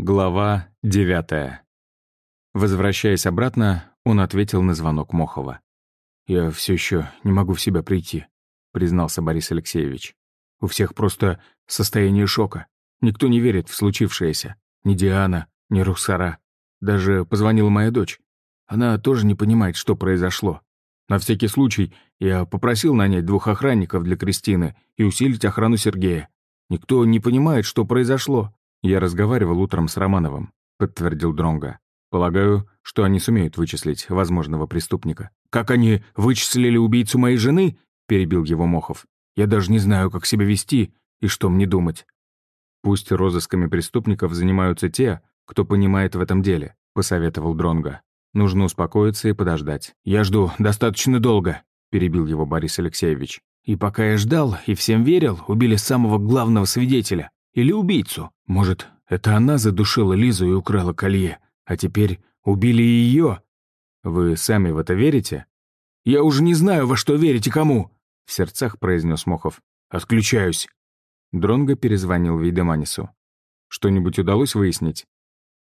Глава девятая. Возвращаясь обратно, он ответил на звонок Мохова. «Я все еще не могу в себя прийти», — признался Борис Алексеевич. «У всех просто состояние шока. Никто не верит в случившееся. Ни Диана, ни Русара. Даже позвонила моя дочь. Она тоже не понимает, что произошло. На всякий случай я попросил нанять двух охранников для Кристины и усилить охрану Сергея. Никто не понимает, что произошло. «Я разговаривал утром с Романовым», — подтвердил Дронга. «Полагаю, что они сумеют вычислить возможного преступника». «Как они вычислили убийцу моей жены?» — перебил его Мохов. «Я даже не знаю, как себя вести и что мне думать». «Пусть розысками преступников занимаются те, кто понимает в этом деле», — посоветовал Дронга. «Нужно успокоиться и подождать». «Я жду достаточно долго», — перебил его Борис Алексеевич. «И пока я ждал и всем верил, убили самого главного свидетеля. Или убийцу. Может, это она задушила Лизу и украла колье, а теперь убили ее? Вы сами в это верите? Я уже не знаю, во что верить и кому, в сердцах произнес Мохов. Отключаюсь. Дронго перезвонил Вейдеманису. Что-нибудь удалось выяснить?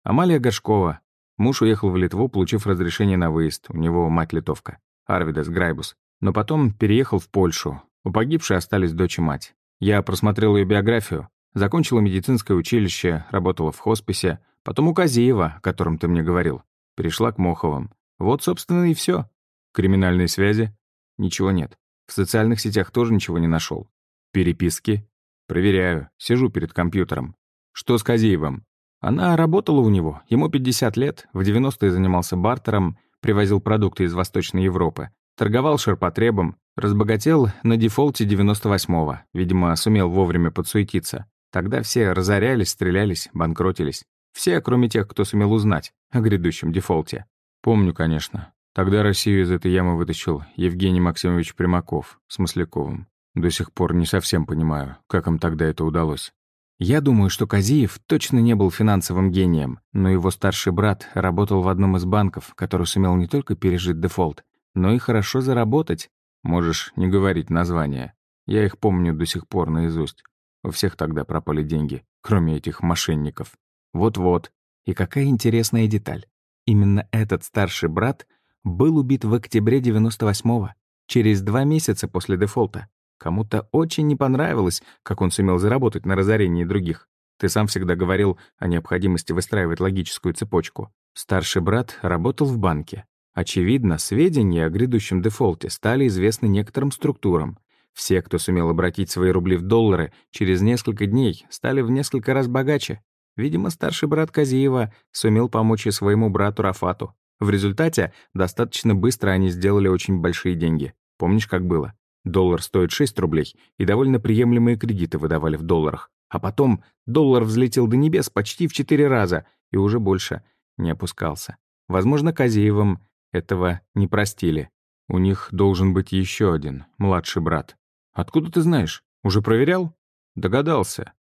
Амалия Горшкова. Муж уехал в Литву, получив разрешение на выезд. У него мать литовка. Арвидас Грайбус. Но потом переехал в Польшу. У погибшей остались дочь и мать. Я просмотрел ее биографию. Закончила медицинское училище, работала в хосписе, потом у Казиева, о котором ты мне говорил. Перешла к Моховым. Вот, собственно, и все. Криминальные связи? Ничего нет. В социальных сетях тоже ничего не нашел. Переписки? Проверяю. Сижу перед компьютером. Что с Казиевым? Она работала у него. Ему 50 лет. В 90-е занимался бартером, привозил продукты из Восточной Европы. Торговал ширпотребом. Разбогател на дефолте 98-го. Видимо, сумел вовремя подсуетиться. Тогда все разорялись, стрелялись, банкротились. Все, кроме тех, кто сумел узнать о грядущем дефолте. Помню, конечно. Тогда Россию из этой ямы вытащил Евгений Максимович Примаков с Масляковым. До сих пор не совсем понимаю, как им тогда это удалось. Я думаю, что Казиев точно не был финансовым гением, но его старший брат работал в одном из банков, который сумел не только пережить дефолт, но и хорошо заработать. Можешь не говорить название. Я их помню до сих пор наизусть. У всех тогда пропали деньги, кроме этих мошенников. Вот-вот. И какая интересная деталь. Именно этот старший брат был убит в октябре 98-го, через два месяца после дефолта. Кому-то очень не понравилось, как он сумел заработать на разорении других. Ты сам всегда говорил о необходимости выстраивать логическую цепочку. Старший брат работал в банке. Очевидно, сведения о грядущем дефолте стали известны некоторым структурам, все, кто сумел обратить свои рубли в доллары, через несколько дней стали в несколько раз богаче. Видимо, старший брат Казиева сумел помочь и своему брату Рафату. В результате достаточно быстро они сделали очень большие деньги. Помнишь, как было? Доллар стоит 6 рублей, и довольно приемлемые кредиты выдавали в долларах. А потом доллар взлетел до небес почти в 4 раза и уже больше не опускался. Возможно, Казиевым этого не простили. У них должен быть еще один, младший брат. «Откуда ты знаешь? Уже проверял?» «Догадался.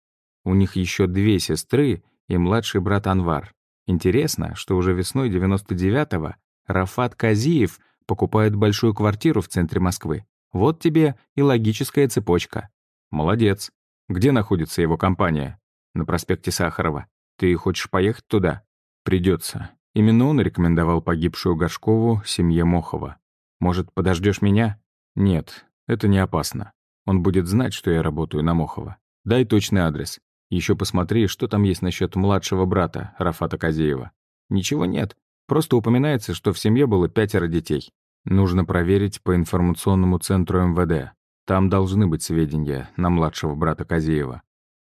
У них еще две сестры и младший брат Анвар. Интересно, что уже весной 99-го Рафат Казиев покупает большую квартиру в центре Москвы. Вот тебе и логическая цепочка. Молодец. Где находится его компания? На проспекте Сахарова. Ты хочешь поехать туда? Придется. Именно он рекомендовал погибшую Горшкову семье Мохова. Может, подождешь меня? Нет, это не опасно. Он будет знать, что я работаю на Мохова. Дай точный адрес. Еще посмотри, что там есть насчет младшего брата Рафата Казеева. Ничего нет. Просто упоминается, что в семье было пятеро детей. Нужно проверить по информационному центру МВД. Там должны быть сведения на младшего брата Казеева.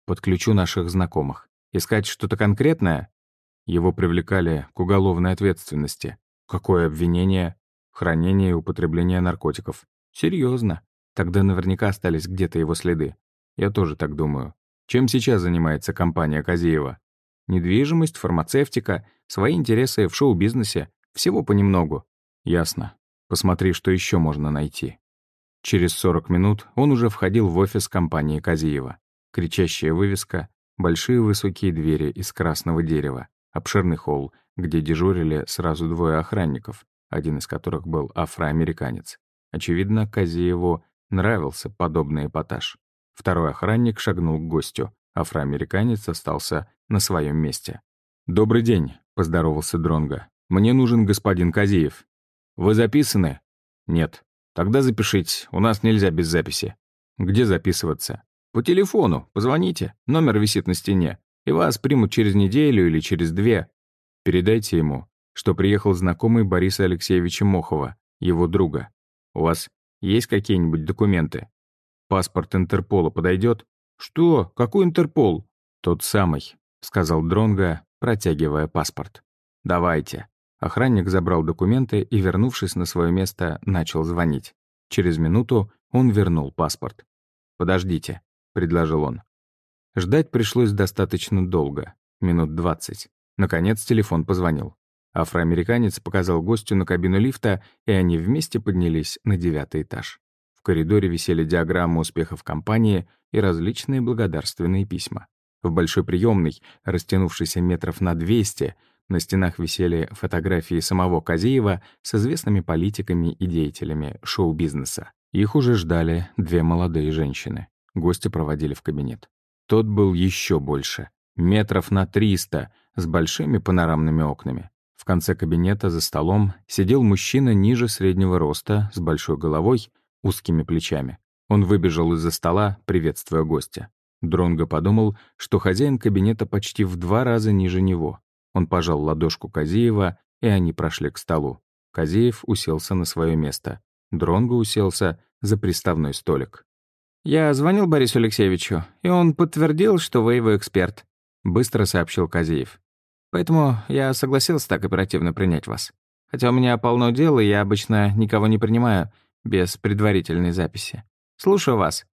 Подключу наших знакомых. Искать что-то конкретное? Его привлекали к уголовной ответственности. Какое обвинение? Хранение и употребление наркотиков. Серьезно. Тогда наверняка остались где-то его следы. Я тоже так думаю. Чем сейчас занимается компания Казеева? Недвижимость, фармацевтика, свои интересы в шоу-бизнесе. Всего понемногу. Ясно. Посмотри, что еще можно найти. Через 40 минут он уже входил в офис компании Казиева. Кричащая вывеска, большие высокие двери из красного дерева, обширный холл, где дежурили сразу двое охранников, один из которых был афроамериканец. Очевидно, Казиеву Нравился подобный эпатаж. Второй охранник шагнул к гостю. Афроамериканец остался на своем месте. «Добрый день», — поздоровался Дронга. «Мне нужен господин Казиев». «Вы записаны?» «Нет». «Тогда запишите, у нас нельзя без записи». «Где записываться?» «По телефону, позвоните, номер висит на стене, и вас примут через неделю или через две. Передайте ему, что приехал знакомый Бориса Алексеевича Мохова, его друга. У вас есть какие-нибудь документы? Паспорт Интерпола подойдет? Что? Какой Интерпол? Тот самый, сказал Дронга, протягивая паспорт. Давайте. Охранник забрал документы и, вернувшись на свое место, начал звонить. Через минуту он вернул паспорт. «Подождите», — предложил он. Ждать пришлось достаточно долго, минут двадцать. Наконец телефон позвонил. Афроамериканец показал гостю на кабину лифта, и они вместе поднялись на девятый этаж. В коридоре висели диаграммы успехов компании и различные благодарственные письма. В большой приемной, растянувшейся метров на 200, на стенах висели фотографии самого Казеева с известными политиками и деятелями шоу-бизнеса. Их уже ждали две молодые женщины. Гости проводили в кабинет. Тот был еще больше, метров на 300, с большими панорамными окнами. В конце кабинета за столом сидел мужчина ниже среднего роста, с большой головой, узкими плечами. Он выбежал из-за стола, приветствуя гостя. Дронго подумал, что хозяин кабинета почти в два раза ниже него. Он пожал ладошку Казиева, и они прошли к столу. Казиев уселся на свое место. Дронго уселся за приставной столик. «Я звонил Борису Алексеевичу, и он подтвердил, что вы его эксперт», — быстро сообщил Казиев. Поэтому я согласился так оперативно принять вас. Хотя у меня полно дел, и я обычно никого не принимаю без предварительной записи. Слушаю вас.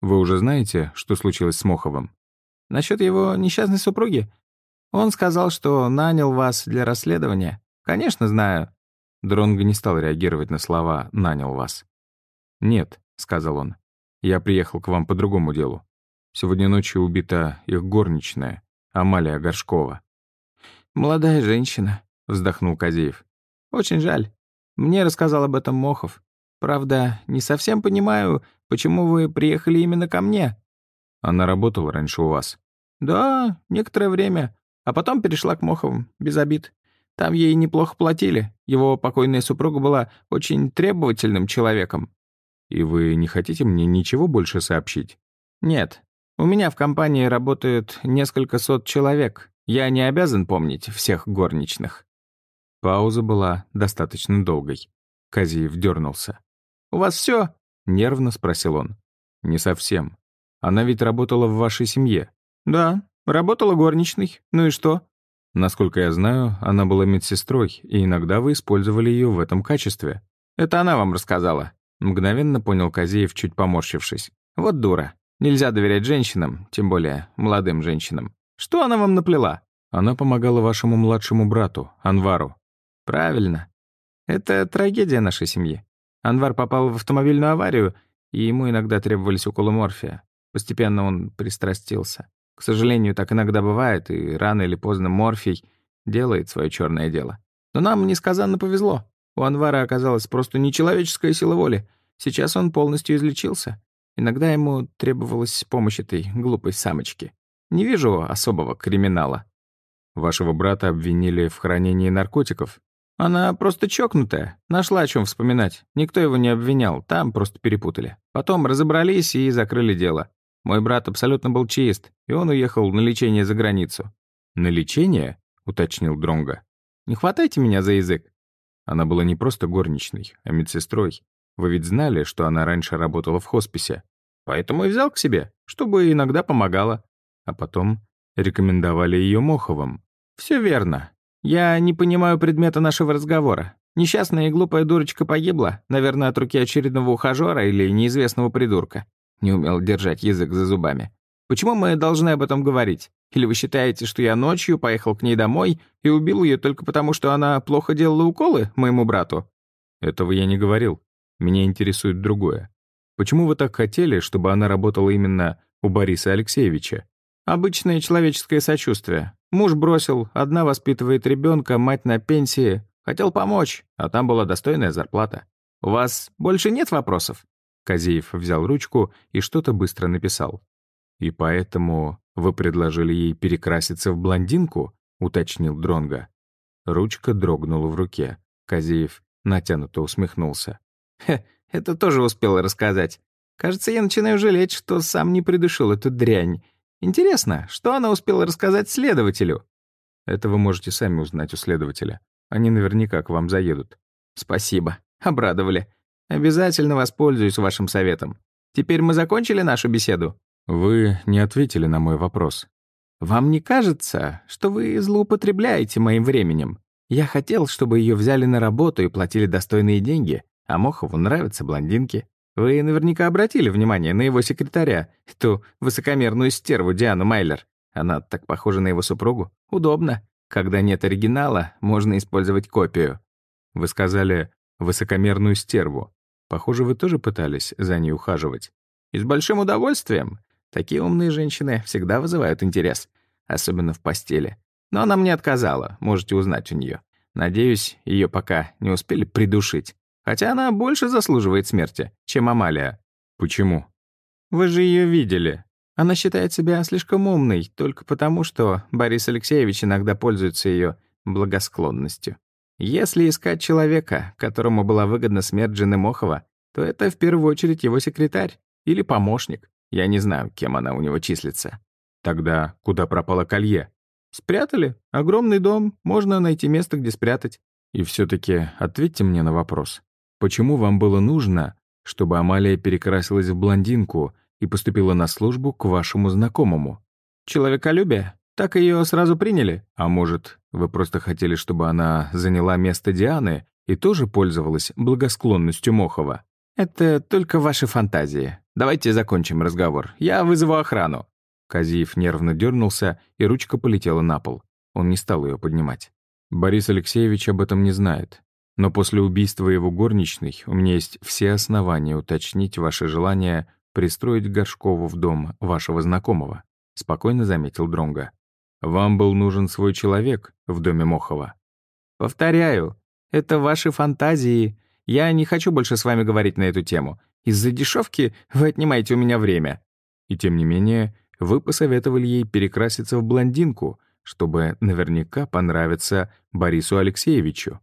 Вы уже знаете, что случилось с Моховым? Насчет его несчастной супруги? Он сказал, что нанял вас для расследования. Конечно, знаю. Дронго не стал реагировать на слова «нанял вас». «Нет», — сказал он, — «я приехал к вам по другому делу. Сегодня ночью убита их горничная, Амалия Горшкова. «Молодая женщина», — вздохнул Казеев. «Очень жаль. Мне рассказал об этом Мохов. Правда, не совсем понимаю, почему вы приехали именно ко мне». «Она работала раньше у вас?» «Да, некоторое время. А потом перешла к Моховым, без обид. Там ей неплохо платили. Его покойная супруга была очень требовательным человеком». «И вы не хотите мне ничего больше сообщить?» «Нет. У меня в компании работают несколько сот человек, я не обязан помнить всех горничных». Пауза была достаточно долгой. Казиев дернулся. «У вас все? нервно спросил он. «Не совсем. Она ведь работала в вашей семье». «Да, работала горничной. Ну и что?» «Насколько я знаю, она была медсестрой, и иногда вы использовали ее в этом качестве». «Это она вам рассказала», — мгновенно понял Казиев, чуть поморщившись. «Вот дура. Нельзя доверять женщинам, тем более молодым женщинам. Что она вам наплела?» «Она помогала вашему младшему брату, Анвару». «Правильно. Это трагедия нашей семьи. Анвар попал в автомобильную аварию, и ему иногда требовались уколы морфия. Постепенно он пристрастился. К сожалению, так иногда бывает, и рано или поздно морфий делает свое черное дело. Но нам несказанно повезло. У Анвара оказалась просто нечеловеческая сила воли. Сейчас он полностью излечился. Иногда ему требовалась помощь этой глупой самочки. Не вижу особого криминала. Вашего брата обвинили в хранении наркотиков. Она просто чокнутая. Нашла о чем вспоминать. Никто его не обвинял, там просто перепутали. Потом разобрались и закрыли дело. Мой брат абсолютно был чист, и он уехал на лечение за границу. «На лечение?» — уточнил Дронга. «Не хватайте меня за язык». Она была не просто горничной, а медсестрой. Вы ведь знали, что она раньше работала в хосписе. Поэтому и взял к себе, чтобы иногда помогала а потом рекомендовали ее Моховым. Все верно. Я не понимаю предмета нашего разговора. Несчастная и глупая дурочка погибла, наверное, от руки очередного ухажера или неизвестного придурка. Не умел держать язык за зубами. Почему мы должны об этом говорить? Или вы считаете, что я ночью поехал к ней домой и убил ее только потому, что она плохо делала уколы моему брату? Этого я не говорил. Меня интересует другое. Почему вы так хотели, чтобы она работала именно у Бориса Алексеевича? Обычное человеческое сочувствие. Муж бросил, одна воспитывает ребенка, мать на пенсии. Хотел помочь, а там была достойная зарплата. У вас больше нет вопросов?» Казеев взял ручку и что-то быстро написал. «И поэтому вы предложили ей перекраситься в блондинку?» — уточнил Дронга. Ручка дрогнула в руке. Казеев натянуто усмехнулся. «Хе, это тоже успел рассказать. Кажется, я начинаю жалеть, что сам не придушил эту дрянь. Интересно, что она успела рассказать следователю?» «Это вы можете сами узнать у следователя. Они наверняка к вам заедут». «Спасибо. Обрадовали. Обязательно воспользуюсь вашим советом. Теперь мы закончили нашу беседу?» «Вы не ответили на мой вопрос». «Вам не кажется, что вы злоупотребляете моим временем? Я хотел, чтобы ее взяли на работу и платили достойные деньги, а Мохову нравятся блондинки. Вы наверняка обратили внимание на его секретаря, эту высокомерную стерву Диану Майлер. Она так похожа на его супругу. Удобно. Когда нет оригинала, можно использовать копию. Вы сказали «высокомерную стерву». Похоже, вы тоже пытались за ней ухаживать. И с большим удовольствием. Такие умные женщины всегда вызывают интерес. Особенно в постели. Но она мне отказала, можете узнать у нее. Надеюсь, ее пока не успели придушить. Хотя она больше заслуживает смерти, чем Амалия. Почему? Вы же ее видели. Она считает себя слишком умной только потому, что Борис Алексеевич иногда пользуется ее благосклонностью. Если искать человека, которому была выгодна смерть жены Мохова, то это в первую очередь его секретарь или помощник. Я не знаю, кем она у него числится. Тогда куда пропало колье? Спрятали. Огромный дом, можно найти место, где спрятать. И все таки ответьте мне на вопрос. Почему вам было нужно, чтобы Амалия перекрасилась в блондинку и поступила на службу к вашему знакомому? Человеколюбие. Так ее сразу приняли. А может, вы просто хотели, чтобы она заняла место Дианы и тоже пользовалась благосклонностью Мохова? Это только ваши фантазии. Давайте закончим разговор. Я вызову охрану. Казиев нервно дернулся, и ручка полетела на пол. Он не стал ее поднимать. Борис Алексеевич об этом не знает. Но после убийства его горничной у меня есть все основания уточнить ваше желание пристроить Горшкову в дом вашего знакомого», — спокойно заметил Дронга. «Вам был нужен свой человек в доме Мохова». «Повторяю, это ваши фантазии. Я не хочу больше с вами говорить на эту тему. Из-за дешевки вы отнимаете у меня время». И тем не менее, вы посоветовали ей перекраситься в блондинку, чтобы наверняка понравиться Борису Алексеевичу.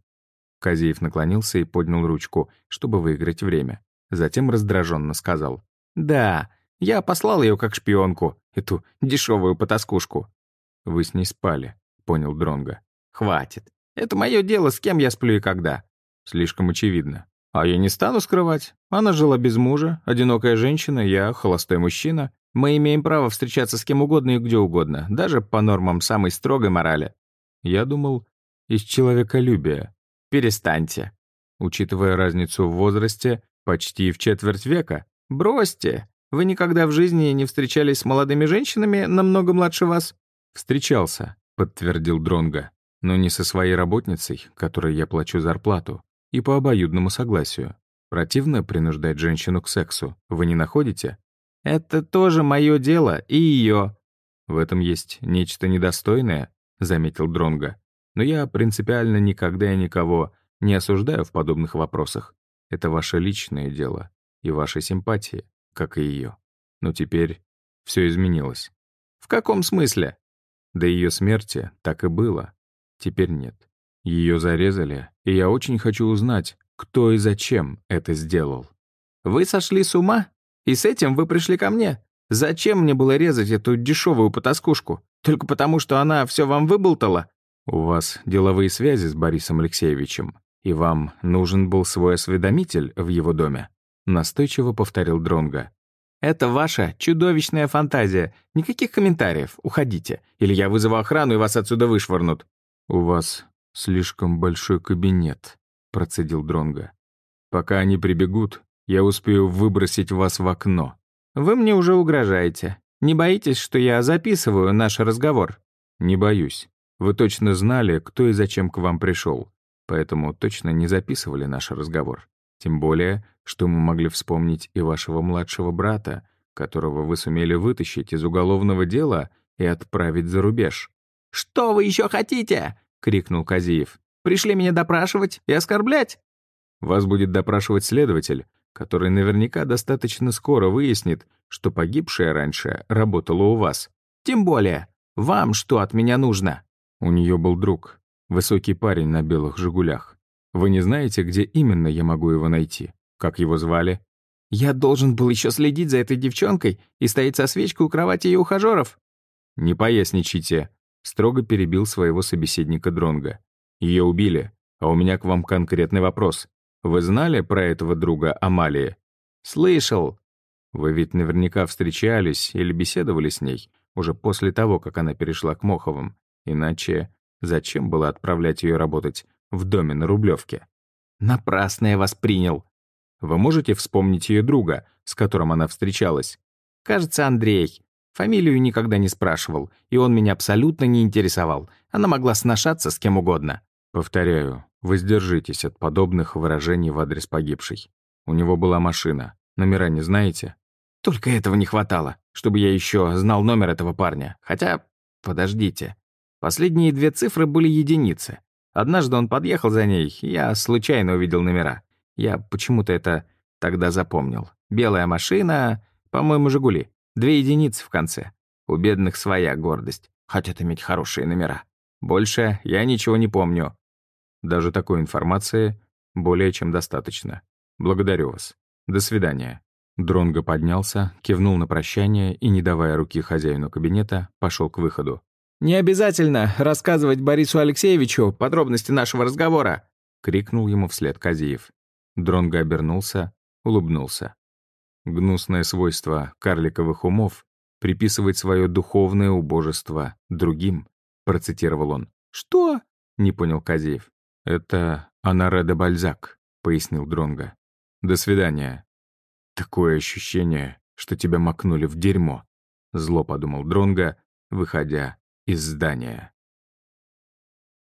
Казеев наклонился и поднял ручку, чтобы выиграть время. Затем раздраженно сказал. «Да, я послал ее как шпионку, эту дешевую потаскушку». «Вы с ней спали», — понял Дронга. «Хватит. Это мое дело, с кем я сплю и когда». «Слишком очевидно». «А я не стану скрывать. Она жила без мужа, одинокая женщина, я холостой мужчина. Мы имеем право встречаться с кем угодно и где угодно, даже по нормам самой строгой морали. Я думал, из человеколюбия. Перестаньте. Учитывая разницу в возрасте, почти в четверть века. Бросьте. Вы никогда в жизни не встречались с молодыми женщинами намного младше вас? Встречался, подтвердил Дронга, но не со своей работницей, которой я плачу зарплату, и по обоюдному согласию. Противно принуждать женщину к сексу. Вы не находите? Это тоже мое дело и ее. В этом есть нечто недостойное, заметил Дронга. Но я принципиально никогда и никого не осуждаю в подобных вопросах. Это ваше личное дело и ваши симпатии, как и ее. Но теперь все изменилось. В каком смысле? До ее смерти так и было. Теперь нет. Ее зарезали, и я очень хочу узнать, кто и зачем это сделал. Вы сошли с ума? И с этим вы пришли ко мне. Зачем мне было резать эту дешевую потаскушку? Только потому, что она все вам выболтала? У вас деловые связи с Борисом Алексеевичем, и вам нужен был свой осведомитель в его доме. Настойчиво повторил Дронга. «Это ваша чудовищная фантазия. Никаких комментариев. Уходите. Или я вызову охрану, и вас отсюда вышвырнут». «У вас слишком большой кабинет», — процедил Дронга. «Пока они прибегут, я успею выбросить вас в окно». «Вы мне уже угрожаете. Не боитесь, что я записываю наш разговор?» «Не боюсь. Вы точно знали, кто и зачем к вам пришел, поэтому точно не записывали наш разговор. Тем более, что мы могли вспомнить и вашего младшего брата, которого вы сумели вытащить из уголовного дела и отправить за рубеж». «Что вы еще хотите?» — крикнул Казиев. «Пришли меня допрашивать и оскорблять?» «Вас будет допрашивать следователь, который наверняка достаточно скоро выяснит, что погибшая раньше работала у вас. Тем более, вам что от меня нужно?» У нее был друг, высокий парень на белых «Жигулях». Вы не знаете, где именно я могу его найти? Как его звали? Я должен был еще следить за этой девчонкой и стоять со свечкой у кровати ее ухажеров. Не поясничайте, строго перебил своего собеседника Дронга. Ее убили, а у меня к вам конкретный вопрос. Вы знали про этого друга Амалии? Слышал. Вы ведь наверняка встречались или беседовали с ней уже после того, как она перешла к Моховым. Иначе зачем было отправлять ее работать в доме на Рублевке? Напрасно я вас принял. Вы можете вспомнить ее друга, с которым она встречалась? Кажется, Андрей. Фамилию никогда не спрашивал, и он меня абсолютно не интересовал. Она могла сношаться с кем угодно. Повторяю, воздержитесь от подобных выражений в адрес погибшей. У него была машина. Номера не знаете? Только этого не хватало, чтобы я еще знал номер этого парня. Хотя, подождите. Последние две цифры были единицы. Однажды он подъехал за ней, я случайно увидел номера. Я почему-то это тогда запомнил. Белая машина, по-моему, «Жигули». Две единицы в конце. У бедных своя гордость. Хотят иметь хорошие номера. Больше я ничего не помню. Даже такой информации более чем достаточно. Благодарю вас. До свидания. Дронго поднялся, кивнул на прощание и, не давая руки хозяину кабинета, пошел к выходу. «Не обязательно рассказывать Борису Алексеевичу подробности нашего разговора!» — крикнул ему вслед Казиев. Дронго обернулся, улыбнулся. Гнусное свойство карликовых умов — приписывать свое духовное убожество другим, процитировал он. «Что?» — не понял Казиев. «Это Анаре де Бальзак», — пояснил Дронго. «До свидания». «Такое ощущение, что тебя макнули в дерьмо», — зло подумал Дронго, выходя из здания.